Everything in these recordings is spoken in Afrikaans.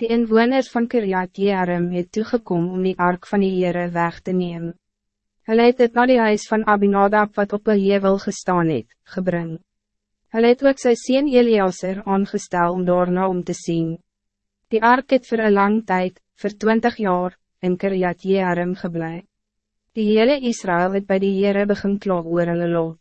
Die inwoners van Kiryat Jearim het toegekom om die ark van die Heere weg te nemen. Hulle het het na die huis van Abinadab wat op een jevel gestaan het, gebring. Hulle het ook sy sien Eliaser aangestel om daarna om te zien. Die ark het voor een lang tijd, voor twintig jaar, in Kiryat Jearim geblei. Die hele Israël het bij die Heere begin klog oor hulle lot.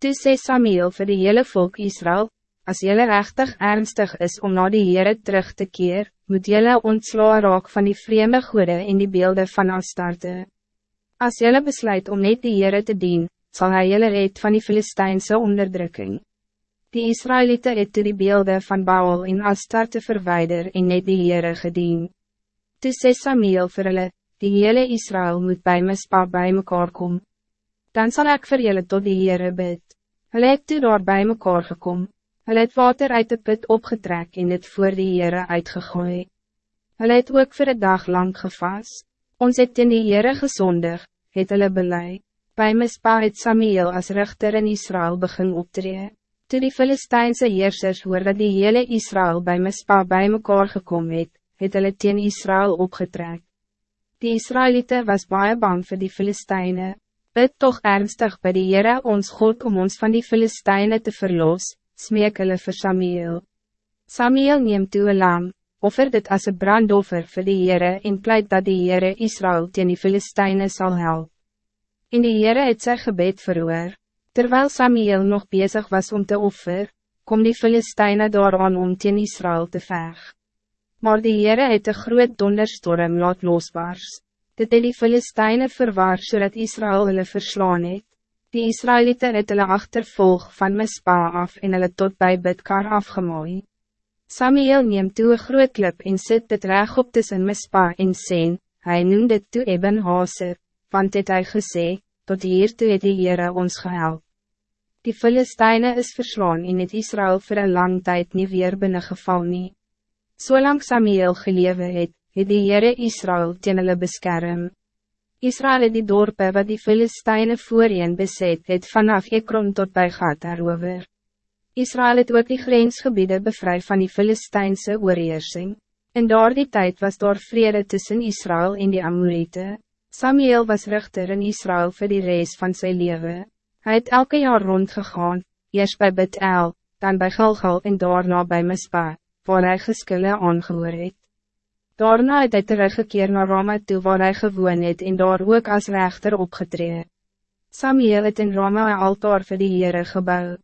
Toe sê Samuel vir die hele volk Israël, Als jullie rechtig ernstig is om naar die Heere terug te keer, moet jullie ontslaan raak van die vreemde goede in die beelden van Astarte. Als jullie besluit om net die Heere te dien, zal hij jullie red van die Filistijnse onderdrukking. Die Israëlieten het toe die beelden van Baal in Astarte verwijder en net die Heere gedien. Toe sê Samuel vir hulle, die hele Israël moet bij my spa bij mekaar kom. Dan zal ik voor jullie tot die Heere bid. Hulle het toe daar bij mekaar gekomen. Hulle het water uit de put opgetrek en het voor die Heere uitgegooi. Hulle het ook voor een dag lang gevas. Ons het in die Heere gezondig, het hulle belei. Bij Mispa het Samuel als rechter in Israël begin optree. Toe die Filistijnse heersers hoor dat die hele Israël bij Mispa bij mekaar gekomen het, het hulle teen Israël opgetrek. Die Israëlieten was baie bang voor die Filistijnen. Bid toch ernstig bij die Heere ons God om ons van die Filistijnen te verlossen smeek hulle vir Samuel. Samuel neem toe een lam, offer dit as een brandoffer vir die Heere en pleit dat die Heere Israël teen die Filistijnen sal help. En die Heere het sy gebed verhoor, terwijl Samuel nog bezig was om te offer, kom die Filistijnen daaraan om teen Israël te veg. Maar die Heere het een groot donderstorm laat losbaars. Dit het die Filistijnen verwaar zodat Israël hulle verslaan het. Die Israëlieten het hulle achtervolg van Mispa af en hulle tot bij Bidkar afgemooi. Samuel neemt toe een groot klip en sit dit reg op tussen Mispa en Sen, hy noem dit toe Eben Haser, want het hy gesê, tot hier toe het die Heere ons gehelp. Die Filistijnen is verslaan en het Israël voor een lang tijd niet weer binnengeval nie. Zolang Samuel gelewe het, het die Heere Israël teen hulle beskerm. Israël het die dorpe wat die Filistijnen voorheen beset het vanaf Ekron tot bij Gat daarover. Israël het ook die grensgebieden bevrijd van die Filistijnse oorheersing. In daar die tijd was daar vrede tussen Israël en die Amorite. Samuel was rechter in Israël voor die reis van zijn leven. Hij het elke jaar rondgegaan, eerst bij Bet-El, dan bij Gilgal en daarna bij Mispa, waar hij geskille aangehoor het. Daarna het hy teruggekeer naar Rama toe waar hy gewoon het en daar ook als rechter opgetree. Samuel het in Rama een altaar vir die Heere gebouw.